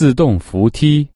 自动扶梯。